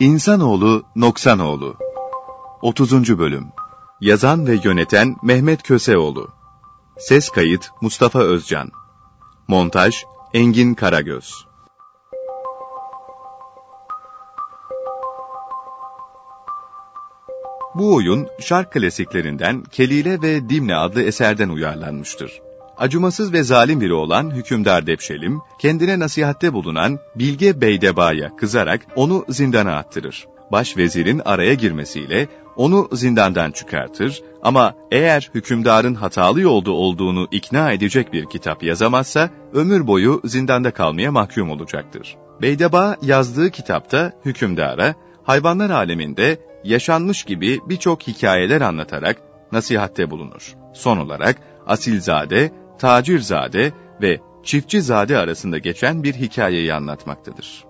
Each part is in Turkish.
İnsanoğlu Noksanoğlu 30. Bölüm Yazan ve yöneten Mehmet Köseoğlu Ses kayıt Mustafa Özcan Montaj Engin Karagöz Bu oyun şark klasiklerinden Kelile ve Dimne adlı eserden uyarlanmıştır. Acımasız ve zalim biri olan hükümdar Depşelim, kendine nasihatte bulunan Bilge Beydeba'ya kızarak onu zindana attırır. Başvezirin araya girmesiyle onu zindandan çıkartır ama eğer hükümdarın hatalı yolda olduğunu ikna edecek bir kitap yazamazsa ömür boyu zindanda kalmaya mahkum olacaktır. Beydeba yazdığı kitapta hükümdara hayvanlar aleminde yaşanmış gibi birçok hikayeler anlatarak nasihatte bulunur. Son olarak Asilzade, Tacirzade ve Çiftçizade arasında geçen bir hikayeyi anlatmaktadır.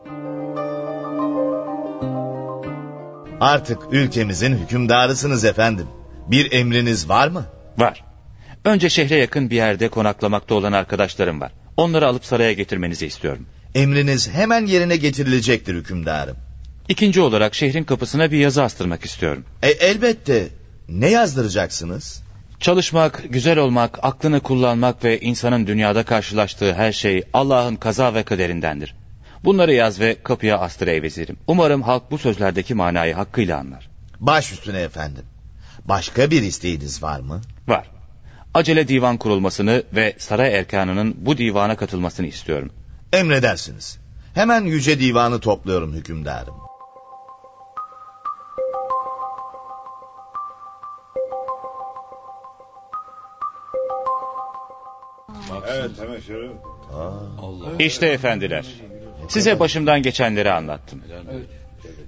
Artık ülkemizin hükümdarısınız efendim. Bir emriniz var mı? Var. Önce şehre yakın bir yerde konaklamakta olan arkadaşlarım var. Onları alıp saraya getirmenizi istiyorum. Emriniz hemen yerine getirilecektir hükümdarım. İkinci olarak şehrin kapısına bir yazı astırmak istiyorum. E, elbette. Ne yazdıracaksınız? Çalışmak, güzel olmak, aklını kullanmak ve insanın dünyada karşılaştığı her şey Allah'ın kaza ve kaderindendir. Bunları yaz ve kapıya astır ey vezirim. Umarım halk bu sözlerdeki manayı hakkıyla anlar. Baş üstüne efendim. Başka bir isteğiniz var mı? Var. Acele divan kurulmasını ve saray erkanının bu divana katılmasını istiyorum. Emredersiniz. Hemen yüce divanı topluyorum hükümdarım. İşte efendiler. Size başımdan geçenleri anlattım.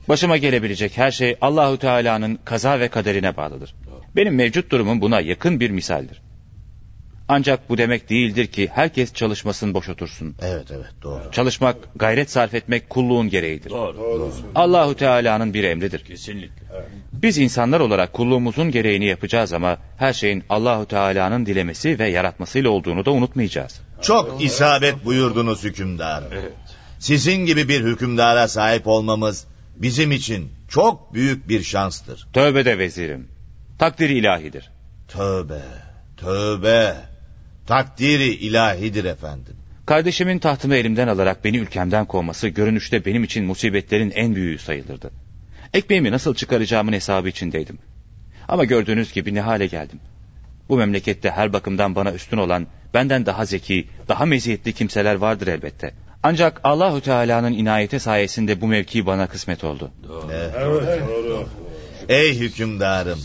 Başıma gelebilecek her şey Allahü Teala'nın kaza ve kaderine bağlıdır. Benim mevcut durumum buna yakın bir misaldir. Ancak bu demek değildir ki herkes çalışmasın boş otursun. Evet evet doğru. Çalışmak, gayret sarf etmek kulluğun gereğidir. Doğru. doğru. Allahu Teala'nın bir emridir. Kesinlikle. Biz insanlar olarak kulluğumuzun gereğini yapacağız ama her şeyin Allahu Teala'nın dilemesi ve yaratmasıyla olduğunu da unutmayacağız. Çok isabet buyurdunuz hükümdar. Evet. Sizin gibi bir hükümdara sahip olmamız bizim için çok büyük bir şanstır. Tövbe de vezirim. Takdiri ilahidir. Tövbe, tövbe. Takdiri ilahidir efendim. Kardeşimin tahtını elimden alarak beni ülkemden kovması görünüşte benim için musibetlerin en büyüğü sayılırdı. Ekmeğimi nasıl çıkaracağımın hesabı içindeydim. Ama gördüğünüz gibi ne hale geldim. Bu memlekette her bakımdan bana üstün olan, benden daha zeki, daha meziyetli kimseler vardır elbette. Ancak Allahü Teala'nın inayeti sayesinde bu mevki bana kısmet oldu. Doğru. Evet, doğru. Ey hükümdarım,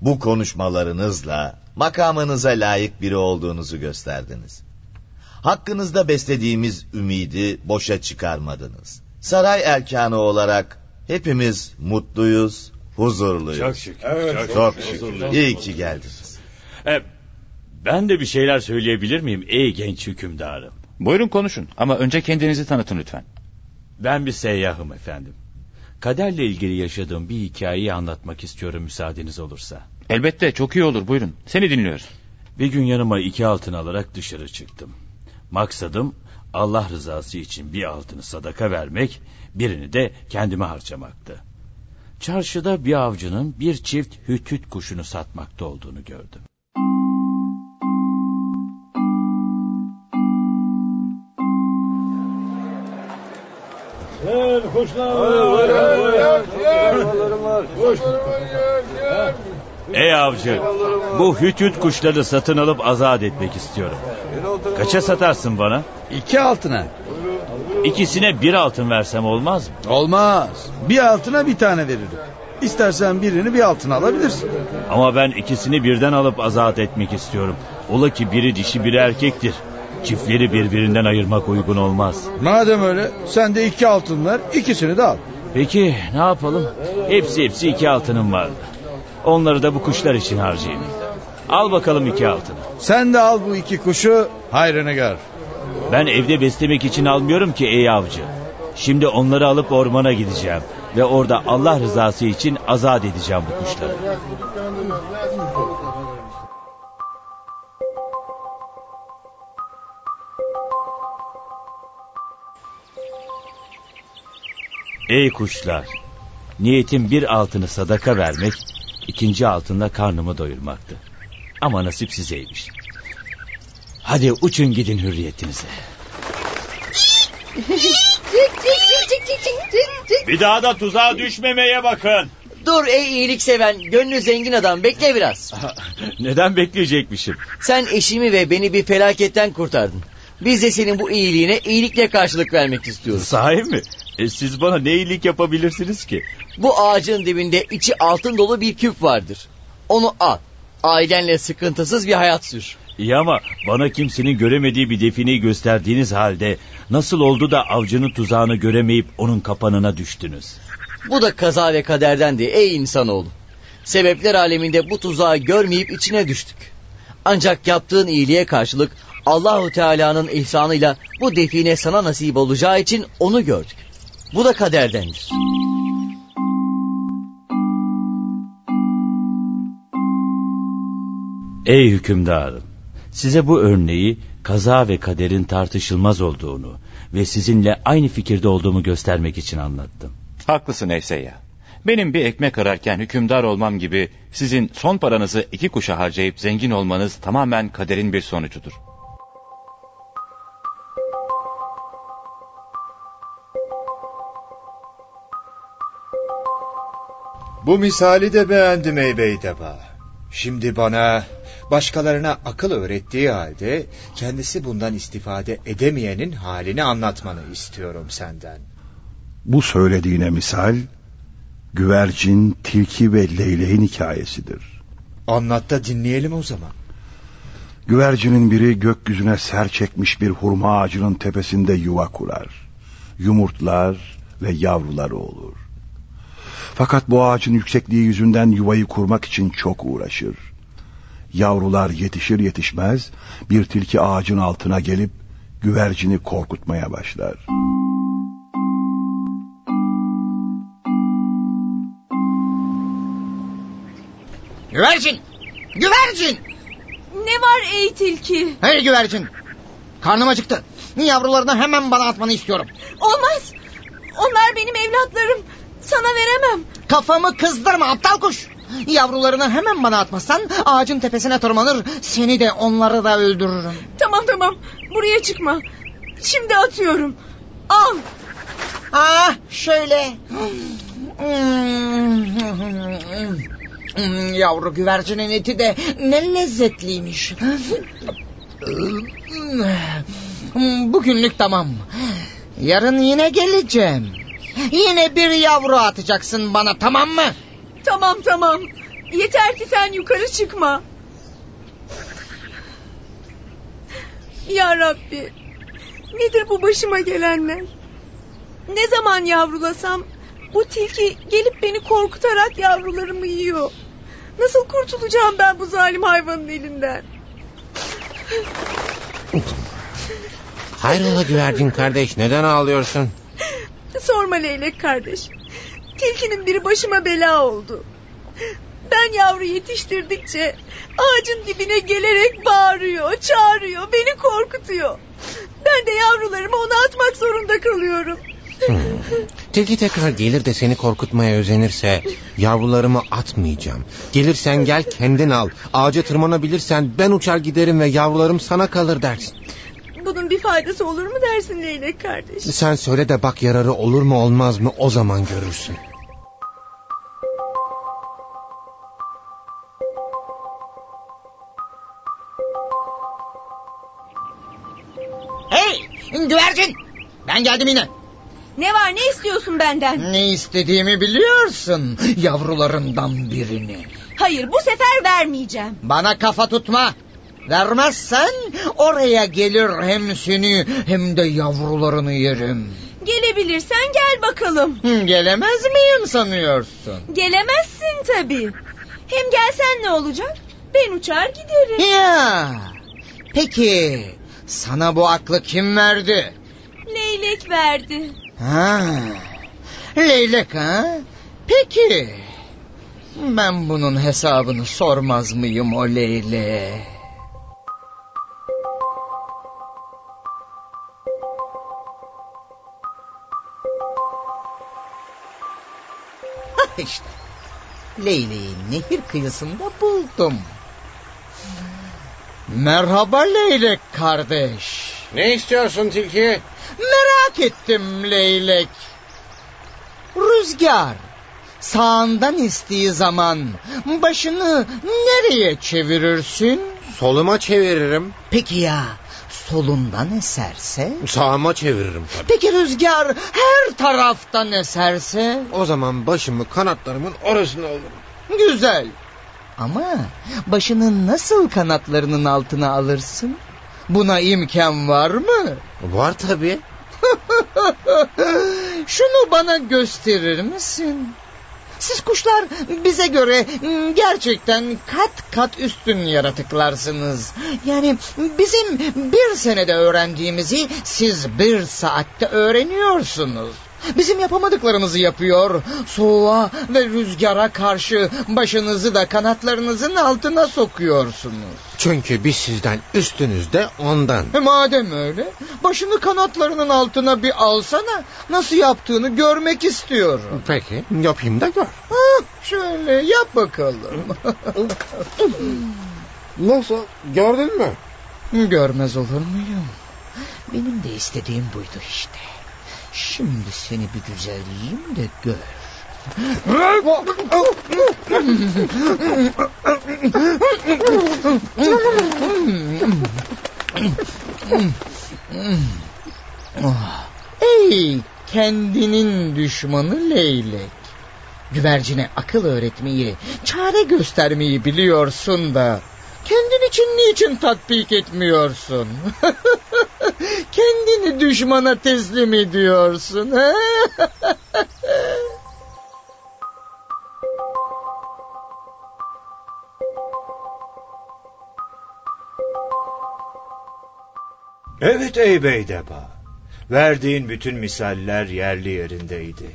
bu konuşmalarınızla makamınıza layık biri olduğunuzu gösterdiniz. Hakkınızda beslediğimiz ümidi boşa çıkarmadınız. Saray erkanı olarak hepimiz mutluyuz, huzurluyuz. Çok şükür. Evet, çok, çok şükür. İyi ki geldiniz. E, ben de bir şeyler söyleyebilir miyim ey genç hükümdarım? Buyurun konuşun ama önce kendinizi tanıtın lütfen. Ben bir seyyahım efendim. Kaderle ilgili yaşadığım bir hikayeyi anlatmak istiyorum müsaadeniz olursa. Elbette çok iyi olur buyurun. Seni dinliyoruz. Bir gün yanıma iki altın alarak dışarı çıktım. Maksadım Allah rızası için bir altını sadaka vermek, birini de kendime harcamaktı. Çarşıda bir avcının bir çift hütüt kuşunu satmakta olduğunu gördüm. Gel kuşlar. Kuş. Ey avcı, bu hütüt kuşları satın alıp azat etmek istiyorum. Kaça satarsın bana? İki altına. İkisine bir altın versem olmaz mı? Olmaz. Bir altına bir tane veririm. İstersen birini bir altına alabilirsin. Ama ben ikisini birden alıp azat etmek istiyorum. Ola ki biri dişi biri erkektir. Çiftleri birbirinden ayırmak uygun olmaz. Madem öyle sen de iki altın ver ikisini de al. Peki ne yapalım? Hepsi hepsi iki altınım vardı. Onları da bu kuşlar için harcayayım. Al bakalım iki altını. Sen de al bu iki kuşu hayrını gör. Ben evde beslemek için almıyorum ki ey avcı. Şimdi onları alıp ormana gideceğim. Ve orada Allah rızası için azat edeceğim bu kuşları. Ey kuşlar! Niyetim bir altını sadaka vermek, ikinci altında karnımı doyurmaktı. Ama nasip sizeymiş. Hadi uçun gidin hürriyetinize. Bir daha da tuzağa düşmemeye bakın. Dur ey iyilik seven, gönlü zengin adam bekle biraz. Neden bekleyecekmişim? Sen eşimi ve beni bir felaketten kurtardın. Biz de senin bu iyiliğine iyilikle karşılık vermek istiyoruz. Sahi mi? E, siz bana ne iyilik yapabilirsiniz ki? Bu ağacın dibinde içi altın dolu bir küp vardır. Onu al. Ailenle sıkıntısız bir hayat sür. İyi ama bana kimsenin göremediği bir defineyi gösterdiğiniz halde... ...nasıl oldu da avcının tuzağını göremeyip onun kapanına düştünüz? Bu da kaza ve kaderdendi ey insanoğlu. Sebepler aleminde bu tuzağı görmeyip içine düştük. Ancak yaptığın iyiliğe karşılık Allahu Teala'nın ihsanıyla bu define sana nasip olacağı için onu gördük. Bu da kaderdendir. Ey hükümdarım! Size bu örneği kaza ve kaderin tartışılmaz olduğunu ve sizinle aynı fikirde olduğumu göstermek için anlattım. Haklısın Evseyya. Benim bir ekmek ararken hükümdar olmam gibi sizin son paranızı iki kuşa harcayıp zengin olmanız tamamen kaderin bir sonucudur. Bu misali de beğendim ey Beydeba. Şimdi bana başkalarına akıl öğrettiği halde kendisi bundan istifade edemeyenin halini anlatmanı istiyorum senden. Bu söylediğine misal güvercin, tilki ve leyleğin hikayesidir. Anlat da dinleyelim o zaman. Güvercinin biri gökyüzüne ser çekmiş bir hurma ağacının tepesinde yuva kurar. Yumurtlar ve yavruları olur. Fakat bu ağacın yüksekliği yüzünden yuvayı kurmak için çok uğraşır. Yavrular yetişir yetişmez bir tilki ağacın altına gelip güvercini korkutmaya başlar. Güvercin! Güvercin! Ne var ey tilki? Hey güvercin! Karnım acıktı. Yavrularını hemen bana atmanı istiyorum. Olmaz. Onlar benim evlatlarım. Kafamı kızdırma aptal kuş. Yavrularını hemen bana atmazsan ağacın tepesine tırmanır. Seni de onları da öldürürüm. Tamam tamam. Buraya çıkma. Şimdi atıyorum. Al. Ah şöyle. Yavru güvercinin eti de ne lezzetliymiş. Bugünlük tamam. Yarın yine geleceğim. Yine bir yavru atacaksın bana tamam mı? Tamam tamam. Yeter ki sen yukarı çıkma. Ya Rabbi. Nedir bu başıma gelenler? Ne zaman yavrulasam bu tilki gelip beni korkutarak yavrularımı yiyor. Nasıl kurtulacağım ben bu zalim hayvanın elinden? Hayrola güvercin kardeş neden ağlıyorsun? Sorma Leylek kardeş. Tilkinin biri başıma bela oldu. Ben yavru yetiştirdikçe ağacın dibine gelerek bağırıyor, çağırıyor, beni korkutuyor. Ben de yavrularımı ona atmak zorunda kalıyorum. Hmm. Tilki tekrar gelir de seni korkutmaya özenirse yavrularımı atmayacağım. Gelirsen gel kendin al. Ağaca tırmanabilirsen ben uçar giderim ve yavrularım sana kalır dersin. Bunun bir faydası olur mu dersin Leylek kardeş? Sen söyle de bak yararı olur mu olmaz mı o zaman görürsün. Hey güvercin ben geldim yine. Ne var ne istiyorsun benden? Ne istediğimi biliyorsun yavrularından birini. Hayır bu sefer vermeyeceğim. Bana kafa tutma. Vermezsen oraya gelir hem seni hem de yavrularını yerim. Gelebilirsen gel bakalım. Gelemez miyim sanıyorsun? Gelemezsin tabii. Hem gelsen ne olacak? Ben uçar giderim. Ya. Peki sana bu aklı kim verdi? Leylek verdi. Ha. Leylek ha? Peki. Ben bunun hesabını sormaz mıyım o leyle? İşte Leyleği nehir kıyısında buldum. Merhaba Leylek kardeş. Ne istiyorsun tilki? Merak ettim Leylek. Rüzgar sağından istiği zaman başını nereye çevirirsin? Soluma çeviririm. Peki ya solundan eserse? Sağıma çeviririm tabii. Peki rüzgar her taraftan eserse? O zaman başımı kanatlarımın orasına alırım. Güzel. Ama başını nasıl kanatlarının altına alırsın? Buna imkan var mı? Var tabii. Şunu bana gösterir misin? Siz kuşlar bize göre gerçekten kat kat üstün yaratıklarsınız. Yani bizim bir senede öğrendiğimizi siz bir saatte öğreniyorsunuz. Bizim yapamadıklarımızı yapıyor. Soğuğa ve rüzgara karşı başınızı da kanatlarınızın altına sokuyorsunuz. Çünkü biz sizden üstünüz de ondan. E madem öyle başını kanatlarının altına bir alsana. Nasıl yaptığını görmek istiyorum. Peki yapayım da gör. Hah, şöyle yap bakalım. Nasıl gördün mü? Görmez olur muyum? Benim de istediğim buydu işte. Şimdi seni bir güzel yiyeyim de gör. Ey kendinin düşmanı leylek. Güvercine akıl öğretmeyi, çare göstermeyi biliyorsun da kendin için niçin tatbik etmiyorsun? Kendini düşmana teslim ediyorsun. Evet ey Beydeba. Verdiğin bütün misaller yerli yerindeydi.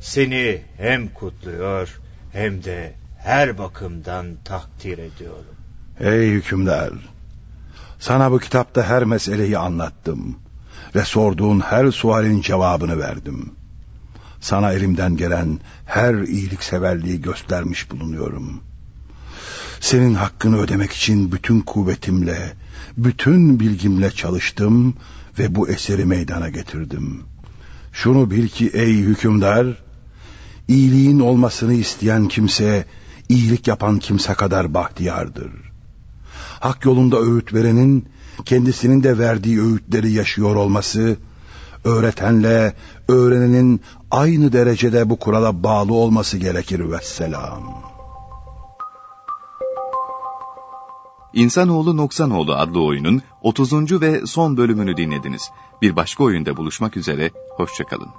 Seni hem kutluyor hem de her bakımdan takdir ediyorum. Ey hükümdar! Sana bu kitapta her meseleyi anlattım ve sorduğun her sualin cevabını verdim. Sana elimden gelen her iyilikseverliği göstermiş bulunuyorum. Senin hakkını ödemek için bütün kuvvetimle, bütün bilgimle çalıştım ve bu eseri meydana getirdim. Şunu bil ki ey hükümdar, iyiliğin olmasını isteyen kimse, iyilik yapan kimse kadar bahtiyardır. Hak yolunda öğüt verenin, kendisinin de verdiği öğütleri yaşıyor olması, öğretenle öğrenenin aynı derecede bu kurala bağlı olması gerekir vesselam. İnsanoğlu Noksanoğlu adlı oyunun 30. ve son bölümünü dinlediniz. Bir başka oyunda buluşmak üzere, hoşçakalın.